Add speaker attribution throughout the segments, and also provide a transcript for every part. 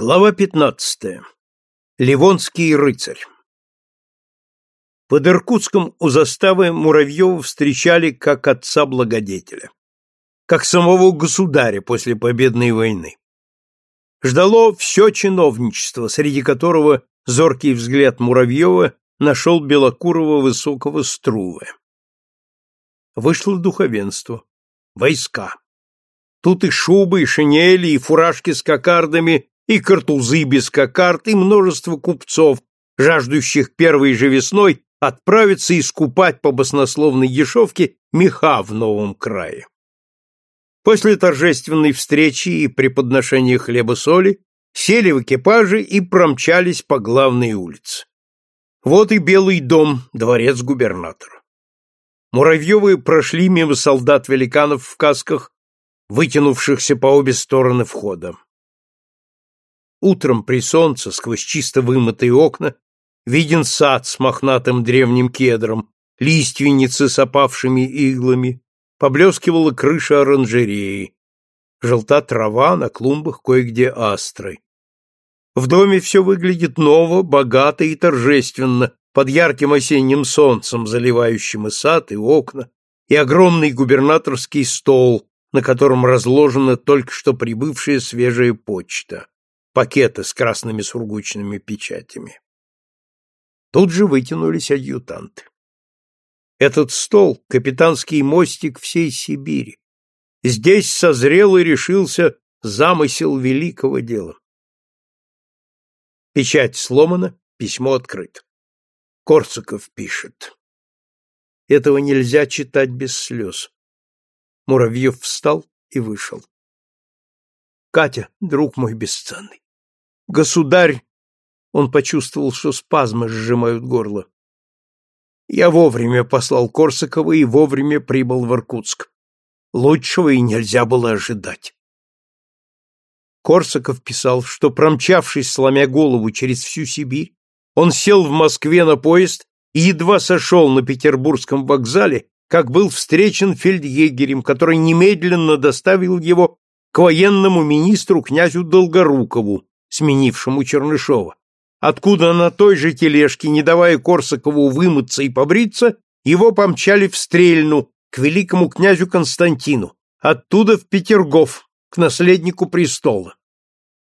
Speaker 1: Глава 15. Ливонский рыцарь. Под Иркутском у заставы Муравьева встречали как отца-благодетеля, как самого государя после победной войны. Ждало все чиновничество, среди которого зоркий взгляд Муравьева нашел белокурого высокого Струвы. Вышло духовенство, войска. Тут и шубы, и шинели, и фуражки с кокардами, и картузы без кокард, и множество купцов, жаждущих первой же весной отправиться искупать по баснословной дешевке меха в новом крае. После торжественной встречи и при подношении хлеба-соли сели в экипажи и промчались по главной улице. Вот и Белый дом, дворец губернатора. Муравьевы прошли мимо солдат-великанов в касках, вытянувшихся по обе стороны входа. Утром при солнце, сквозь чисто вымытые окна, виден сад с мохнатым древним кедром, лиственницы с опавшими иглами, поблескивала крыша оранжереи, желта трава, на клумбах кое-где астры. В доме все выглядит ново, богато и торжественно, под ярким осенним солнцем, заливающим и сад, и окна, и огромный губернаторский стол, на котором разложена только что прибывшая свежая почта пакеты с красными сургучными печатями. Тут же вытянулись адъютанты. Этот стол — капитанский мостик всей Сибири. Здесь созрел и решился замысел великого дела. Печать сломана, письмо открыто. Корсаков пишет. Этого нельзя читать без слез. Муравьев встал и вышел. Катя, друг мой бесценный, Государь! Он почувствовал, что спазмы сжимают горло. Я вовремя послал Корсакова и вовремя прибыл в Иркутск. Лучшего и нельзя было ожидать. Корсаков писал, что, промчавшись, сломя голову через всю Сибирь, он сел в Москве на поезд и едва сошел на Петербургском вокзале, как был встречен фельдъегерем, который немедленно доставил его к военному министру князю Долгорукову, сменившему Чернышова, откуда на той же тележке, не давая Корсакову вымыться и побриться, его помчали в Стрельну к великому князю Константину, оттуда в Петергоф, к наследнику престола.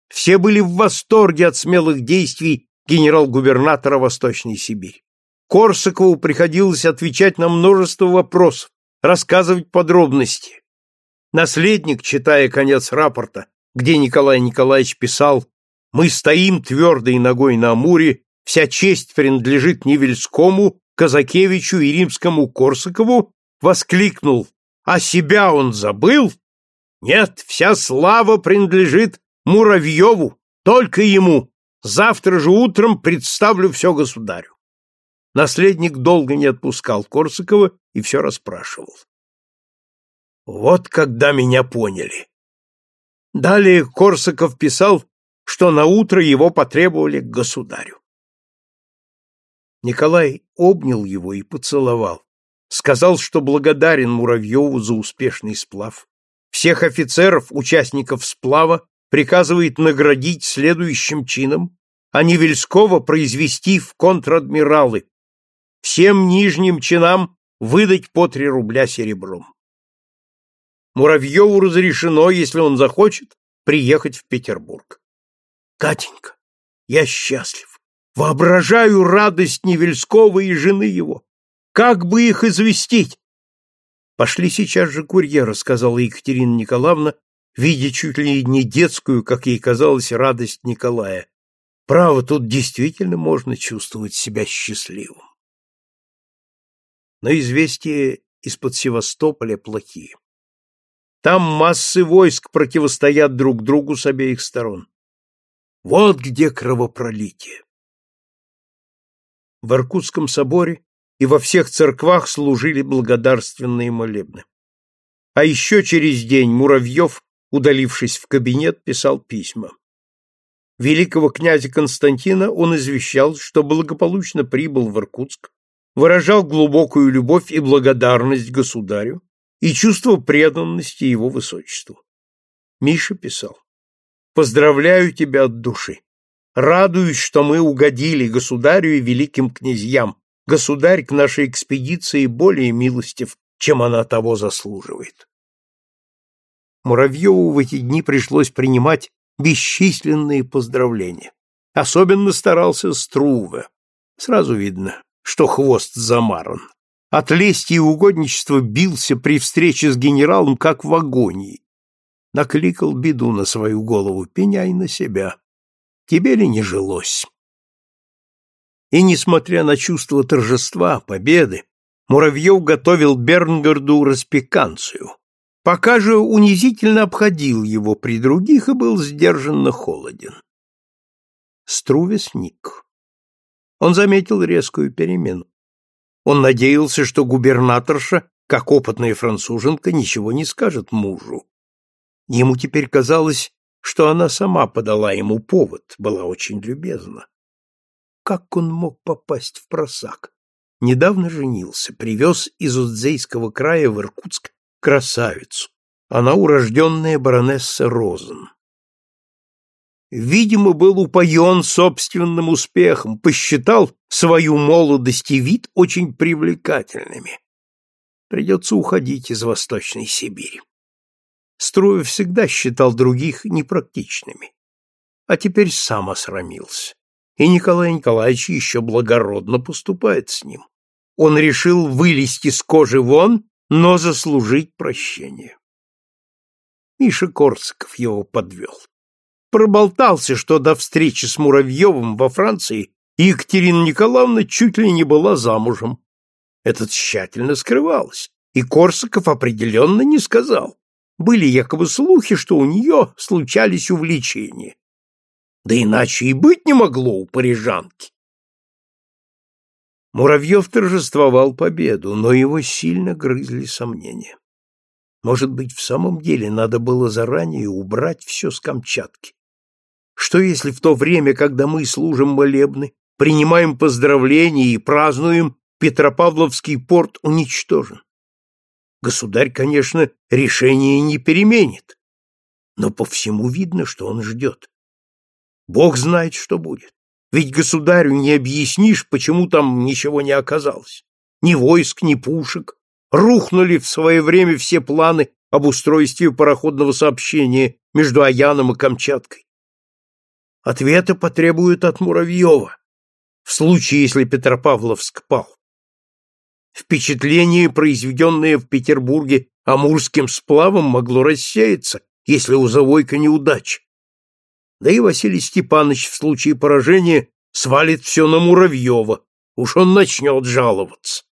Speaker 1: Все были в восторге от смелых действий генерал-губернатора Восточной Сибири. Корсакову приходилось отвечать на множество вопросов, рассказывать подробности. Наследник, читая конец рапорта, где Николай Николаевич писал мы стоим твердой ногой на Амуре, вся честь принадлежит Невельскому, Казакевичу и римскому Корсакову, воскликнул, а себя он забыл? Нет, вся слава принадлежит Муравьеву, только ему. Завтра же утром представлю все государю. Наследник долго не отпускал Корсакова и все расспрашивал. Вот когда меня поняли. Далее Корсаков писал, что на утро его потребовали к государю. Николай обнял его и поцеловал, сказал, что благодарен Муравьеву за успешный сплав. Всех офицеров, участников сплава, приказывает наградить следующим чином, а Невельского произвести в контр-адмиралы, всем нижним чинам выдать по три рубля серебром. Муравьеву разрешено, если он захочет, приехать в Петербург. Катенька, я счастлив. Воображаю радость Невельского и жены его. Как бы их известить? Пошли сейчас же курьера, сказала Екатерина Николаевна, видя чуть ли не детскую, как ей казалось, радость Николая. Право, тут действительно можно чувствовать себя счастливым. Но известия из-под Севастополя плохие. Там массы войск противостоят друг другу с обеих сторон. Вот где кровопролитие. В Иркутском соборе и во всех церквах служили благодарственные молебны. А еще через день Муравьев, удалившись в кабинет, писал письма. Великого князя Константина он извещал, что благополучно прибыл в Иркутск, выражал глубокую любовь и благодарность государю и чувство преданности его высочеству. Миша писал. Поздравляю тебя от души. Радуюсь, что мы угодили государю и великим князьям. Государь к нашей экспедиции более милостив, чем она того заслуживает. Муравьеву в эти дни пришлось принимать бесчисленные поздравления. Особенно старался Струве. Сразу видно, что хвост замаран. От лести и угодничества бился при встрече с генералом, как в агонии. Накликал беду на свою голову, пеняй на себя. Тебе ли не жилось? И, несмотря на чувство торжества, победы, Муравьев готовил Бернгарду распеканцию. Пока же унизительно обходил его при других и был сдержанно холоден. Струве сник. Он заметил резкую перемену. Он надеялся, что губернаторша, как опытная француженка, ничего не скажет мужу. Ему теперь казалось, что она сама подала ему повод, была очень любезна. Как он мог попасть в просак? Недавно женился, привез из Удзейского края в Иркутск красавицу. Она урожденная баронесса Розен. Видимо, был упоен собственным успехом, посчитал свою молодость и вид очень привлекательными. Придется уходить из Восточной Сибири. Струев всегда считал других непрактичными, а теперь сам осрамился. И Николай Николаевич еще благородно поступает с ним. Он решил вылезти с кожи вон но заслужить прощение. Миша Корсаков его подвел. Проболтался, что до встречи с Муравьевым во Франции Екатерина Николаевна чуть ли не была замужем. Это тщательно скрывалось, и Корсаков определенно не сказал. Были якобы слухи, что у нее случались увлечения. Да иначе и быть не могло у парижанки. Муравьев торжествовал победу, но его сильно грызли сомнения. Может быть, в самом деле надо было заранее убрать все с Камчатки? Что если в то время, когда мы служим молебны, принимаем поздравления и празднуем, Петропавловский порт уничтожен? Государь, конечно, решение не переменит, но по всему видно, что он ждет. Бог знает, что будет. Ведь государю не объяснишь, почему там ничего не оказалось. Ни войск, ни пушек. Рухнули в свое время все планы об устройстве пароходного сообщения между Аяном и Камчаткой. Ответа потребуют от Муравьева, в случае, если Петропавловск пал. Впечатление, произведенное в Петербурге амурским сплавом, могло рассеяться, если у Завойка неудача. Да и Василий Степанович в случае поражения свалит все на Муравьева, уж он начнет жаловаться.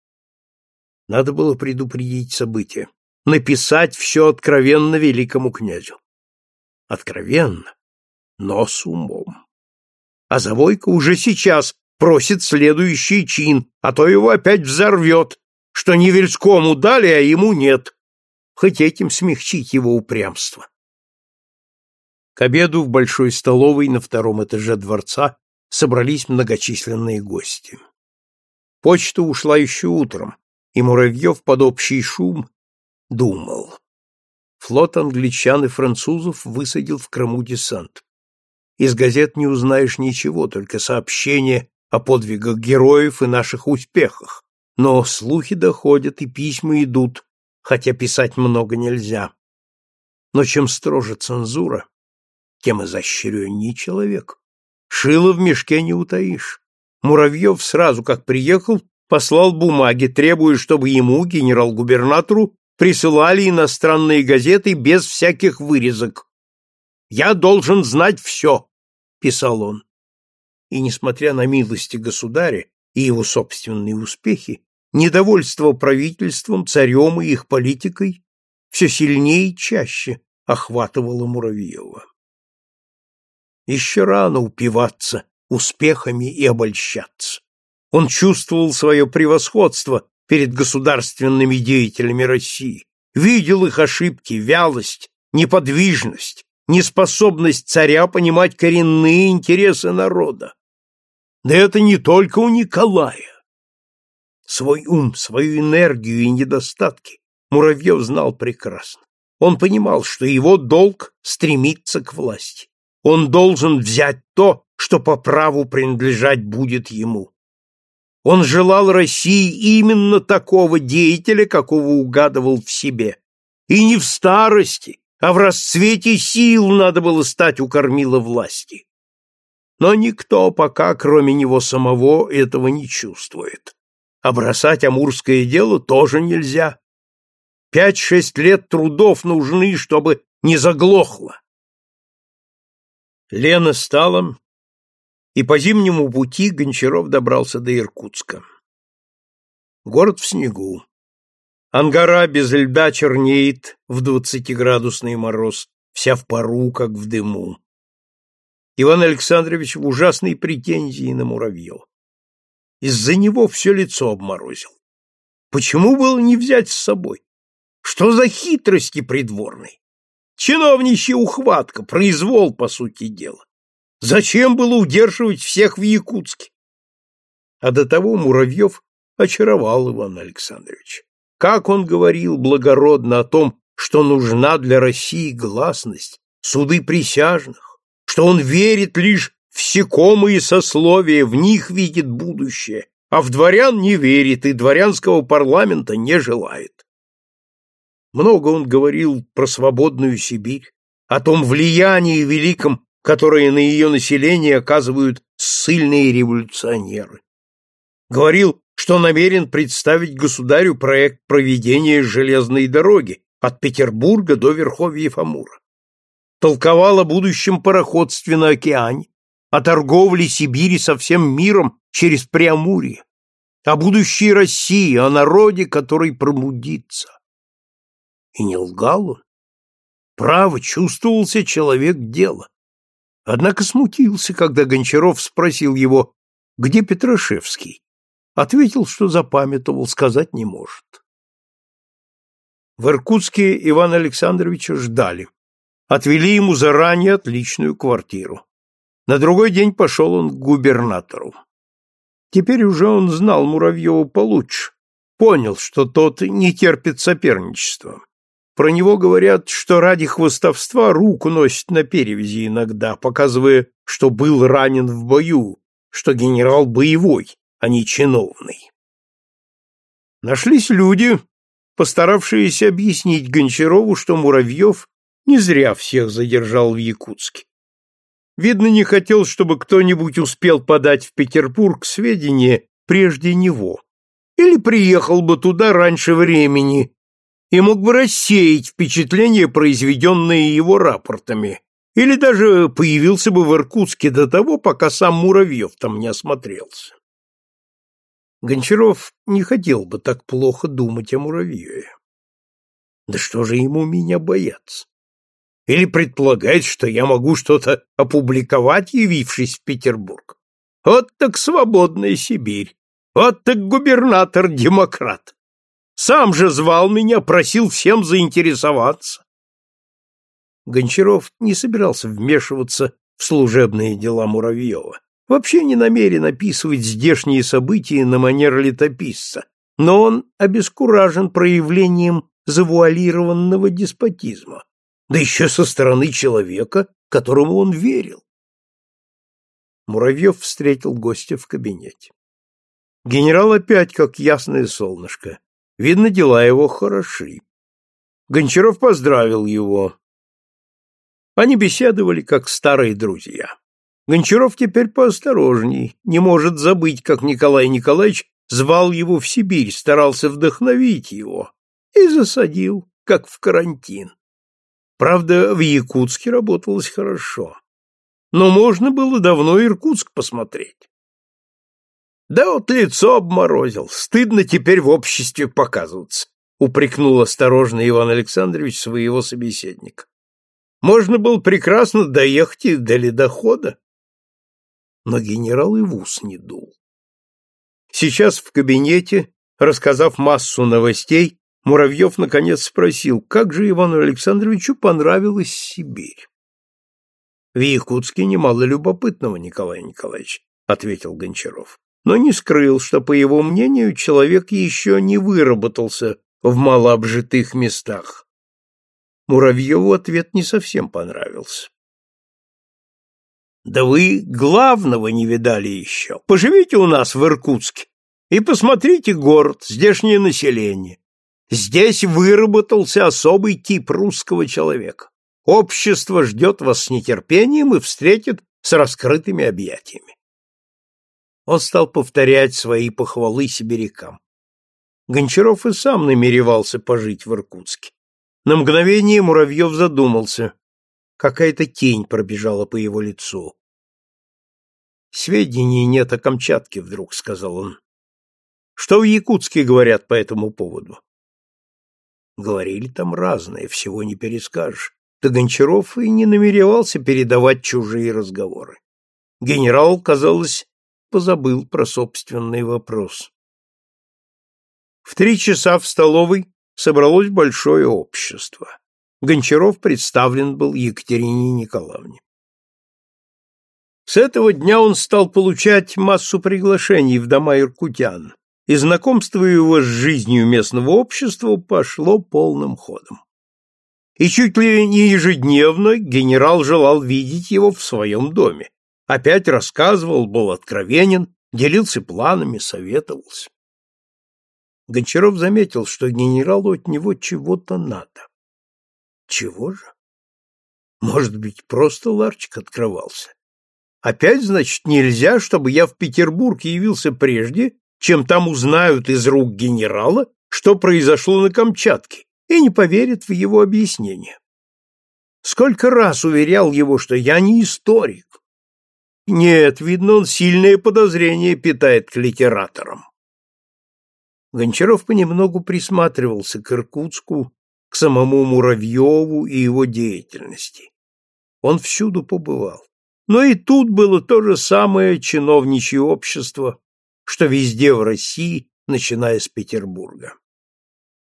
Speaker 1: Надо было предупредить события, написать все откровенно великому князю. Откровенно, но с умом. А Завойка уже сейчас просит следующий чин, а то его опять взорвет, что Невельскому дали, а ему нет. Хоть этим смягчить его упрямство. К обеду в большой столовой на втором этаже дворца собрались многочисленные гости. Почта ушла еще утром, и Муравьев под общий шум думал. Флот англичан и французов высадил в Крыму десант. Из газет не узнаешь ничего, только сообщения о подвигах героев и наших успехах. Но слухи доходят и письма идут, хотя писать много нельзя. Но чем строже цензура, тем изощренней человек. Шило в мешке не утаишь. Муравьев сразу, как приехал, послал бумаги, требуя, чтобы ему, генерал-губернатору, присылали иностранные газеты без всяких вырезок. «Я должен знать все», — писал он. И, несмотря на милости государя и его собственные успехи, недовольство правительством, царем и их политикой все сильнее и чаще охватывало Муравьева. Еще рано упиваться успехами и обольщаться. Он чувствовал свое превосходство перед государственными деятелями России, видел их ошибки, вялость, неподвижность, неспособность царя понимать коренные интересы народа. Да это не только у Николая. Свой ум, свою энергию и недостатки Муравьев знал прекрасно. Он понимал, что его долг стремиться к власти. он должен взять то, что по праву принадлежать будет ему. Он желал России именно такого деятеля, какого угадывал в себе. И не в старости, а в расцвете сил надо было стать у кормила власти. Но никто пока, кроме него самого, этого не чувствует. А бросать амурское дело тоже нельзя. Пять-шесть лет трудов нужны, чтобы не заглохло. Лена стала, и по зимнему пути Гончаров добрался до Иркутска. Город в снегу. Ангара без льда чернеет в двадцатиградусный мороз, вся в пару, как в дыму. Иван Александрович в ужасной претензии на Муравьева. Из-за него все лицо обморозил. Почему было не взять с собой? Что за хитрости придворной? Чиновничья ухватка, произвол, по сути дела. Зачем было удерживать всех в Якутске? А до того Муравьев очаровал Ивана Александровича. Как он говорил благородно о том, что нужна для России гласность, суды присяжных, что он верит лишь в секомые сословия, в них видит будущее, а в дворян не верит и дворянского парламента не желает. Много он говорил про свободную Сибирь, о том влиянии великом, которое на ее население оказывают ссыльные революционеры. Говорил, что намерен представить государю проект проведения железной дороги от Петербурга до Верховьев Амура. Толковал о будущем пароходстве на океане, о торговле Сибири со всем миром через Преамурье, о будущей России, о народе, который пробудится. И не лгал он. Право, чувствовался человек дела. Однако смутился, когда Гончаров спросил его, где Петрашевский. Ответил, что запамятовал, сказать не может. В Иркутске Ивана Александровича ждали. Отвели ему заранее отличную квартиру. На другой день пошел он к губернатору. Теперь уже он знал Муравьева получше, понял, что тот не терпит соперничества. Про него говорят, что ради хвостовства руку носит на перевязи иногда, показывая, что был ранен в бою, что генерал боевой, а не чиновный. Нашлись люди, постаравшиеся объяснить Гончарову, что Муравьев не зря всех задержал в Якутске. Видно, не хотел, чтобы кто-нибудь успел подать в Петербург сведения прежде него. Или приехал бы туда раньше времени, и мог бы рассеять впечатление, произведенное его рапортами, или даже появился бы в Иркутске до того, пока сам Муравьев там не осмотрелся. Гончаров не хотел бы так плохо думать о Муравьеве. Да что же ему меня бояться? Или предполагает, что я могу что-то опубликовать, явившись в Петербург? Вот так свободная Сибирь, вот так губернатор-демократ. Сам же звал меня, просил всем заинтересоваться. Гончаров не собирался вмешиваться в служебные дела Муравьева. Вообще не намерен описывать здешние события на манер летописца, но он обескуражен проявлением завуалированного деспотизма, да еще со стороны человека, которому он верил. Муравьев встретил гостя в кабинете. Генерал опять как ясное солнышко. Видно, дела его хороши. Гончаров поздравил его. Они беседовали, как старые друзья. Гончаров теперь поосторожней, не может забыть, как Николай Николаевич звал его в Сибирь, старался вдохновить его и засадил, как в карантин. Правда, в Якутске работалось хорошо. Но можно было давно Иркутск посмотреть. Да вот лицо обморозил, стыдно теперь в обществе показываться, упрекнул осторожно Иван Александрович своего собеседника. Можно было прекрасно доехать и до ледохода. Но генерал и в ус не дул. Сейчас в кабинете, рассказав массу новостей, Муравьев наконец спросил, как же Ивану Александровичу понравилась Сибирь. — В Якутске немало любопытного, Николай Николаевич, — ответил Гончаров но не скрыл, что, по его мнению, человек еще не выработался в малообжитых местах. Муравьеву ответ не совсем понравился. Да вы главного не видали еще. Поживите у нас в Иркутске и посмотрите город, здешнее население. Здесь выработался особый тип русского человека. Общество ждет вас с нетерпением и встретит с раскрытыми объятиями. Он стал повторять свои похвалы сибирякам. Гончаров и сам намеревался пожить в Иркутске. На мгновение Муравьев задумался. Какая-то тень пробежала по его лицу. «Сведений нет о Камчатке», — вдруг сказал он. «Что в Якутске говорят по этому поводу?» Говорили там разное, всего не перескажешь. Да Гончаров и не намеревался передавать чужие разговоры. Генерал, казалось, позабыл про собственный вопрос. В три часа в столовой собралось большое общество. Гончаров представлен был Екатерине Николаевне. С этого дня он стал получать массу приглашений в дома иркутян, и знакомство его с жизнью местного общества пошло полным ходом. И чуть ли не ежедневно генерал желал видеть его в своем доме. Опять рассказывал, был откровенен, делился планами, советовался. Гончаров заметил, что генералу от него чего-то надо. Чего же? Может быть, просто ларчик открывался. Опять, значит, нельзя, чтобы я в Петербург явился прежде, чем там узнают из рук генерала, что произошло на Камчатке, и не поверят в его объяснение. Сколько раз уверял его, что я не историк. Нет, видно, он сильное подозрение питает к литераторам. Гончаров понемногу присматривался к Иркутску, к самому Муравьеву и его деятельности. Он всюду побывал. Но и тут было то же самое чиновничье общество, что везде в России, начиная с Петербурга.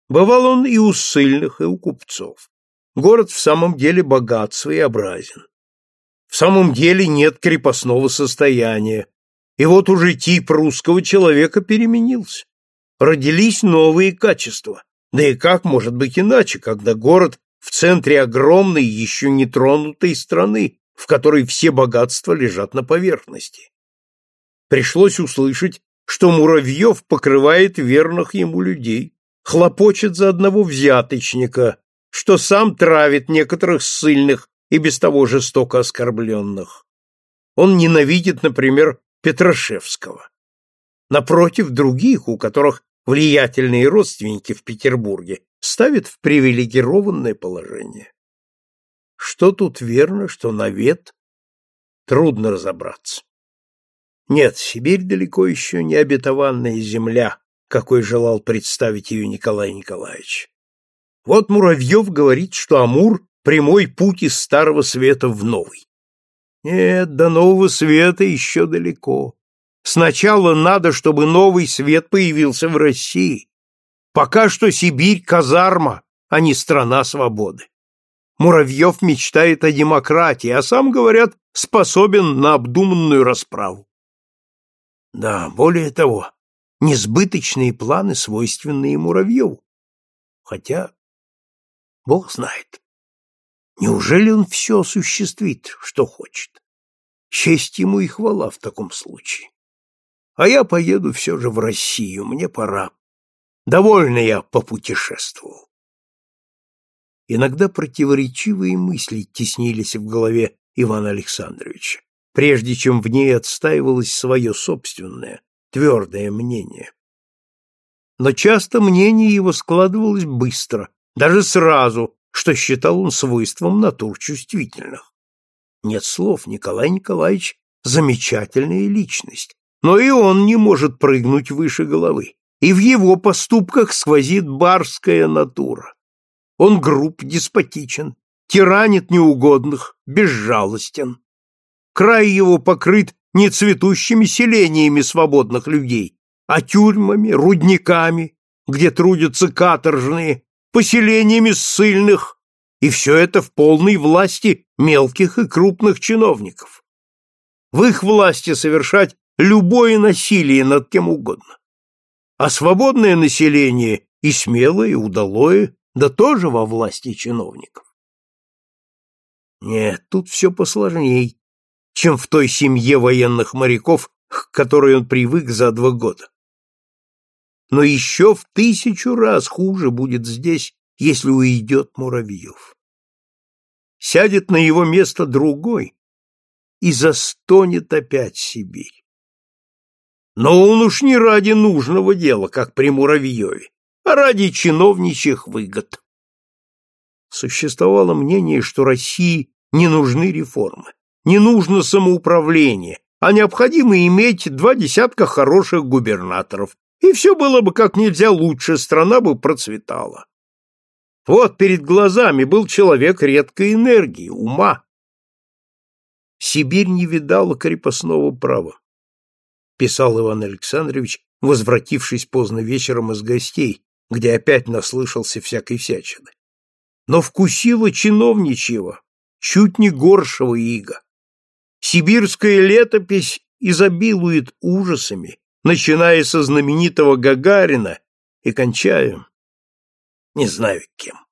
Speaker 1: Бывал он и у ссыльных, и у купцов. Город в самом деле богат, своеобразен. В самом деле нет крепостного состояния, и вот уже тип русского человека переменился. Родились новые качества. Да и как может быть иначе, когда город в центре огромной, еще не тронутой страны, в которой все богатства лежат на поверхности. Пришлось услышать, что Муравьев покрывает верных ему людей, хлопочет за одного взяточника, что сам травит некоторых ссыльных и без того жестоко оскорбленных. Он ненавидит, например, Петрашевского. Напротив, других, у которых влиятельные родственники в Петербурге, ставит в привилегированное положение. Что тут верно, что навет? Трудно разобраться. Нет, Сибирь далеко еще не обетованная земля, какой желал представить ее Николай Николаевич. Вот Муравьев говорит, что Амур — прямой путь из Старого Света в Новый. Нет, до Нового Света еще далеко. Сначала надо, чтобы Новый Свет появился в России. Пока что Сибирь — казарма, а не страна свободы. Муравьев мечтает о демократии, а сам, говорят, способен на обдуманную расправу. Да, более того, несбыточные планы, свойственные Муравьеву. Хотя, Бог знает, неужели он все осуществит, что хочет? Честь ему и хвала в таком случае. А я поеду все же в Россию, мне пора. Довольно я попутешествовал. Иногда противоречивые мысли теснились в голове Ивана Александровича, прежде чем в ней отстаивалось свое собственное, твердое мнение. Но часто мнение его складывалось быстро, даже сразу, что считал он свойством натур чувствительных. Нет слов, Николай Николаевич — замечательная личность, но и он не может прыгнуть выше головы, и в его поступках сквозит барская натура. Он груб, деспотичен, тиранит неугодных, безжалостен. Край его покрыт не цветущими селениями свободных людей, а тюрьмами, рудниками, где трудятся каторжные, поселениями ссыльных, и все это в полной власти мелких и крупных чиновников. В их власти совершать любое насилие над кем угодно. А свободное население и смелое, и удалое да тоже во власти чиновников. Нет, тут все посложней. Чем в той семье военных моряков, к которой он привык за два года. Но еще в тысячу раз хуже будет здесь, если уйдет Муравьев. Сядет на его место другой и застонет опять Сибирь. Но он уж не ради нужного дела, как при Муравьеве, а ради чиновничьих выгод. Существовало мнение, что России не нужны реформы, не нужно самоуправление, а необходимо иметь два десятка хороших губернаторов, и все было бы как нельзя лучше, страна бы процветала. Вот перед глазами был человек редкой энергии, ума. Сибирь не видала крепостного права писал Иван Александрович, возвратившись поздно вечером из гостей, где опять наслышался всякой всячины. Но вкусила чиновничьего, чуть не горшего ига. Сибирская летопись изобилует ужасами, начиная со знаменитого Гагарина и кончая, не знаю кем.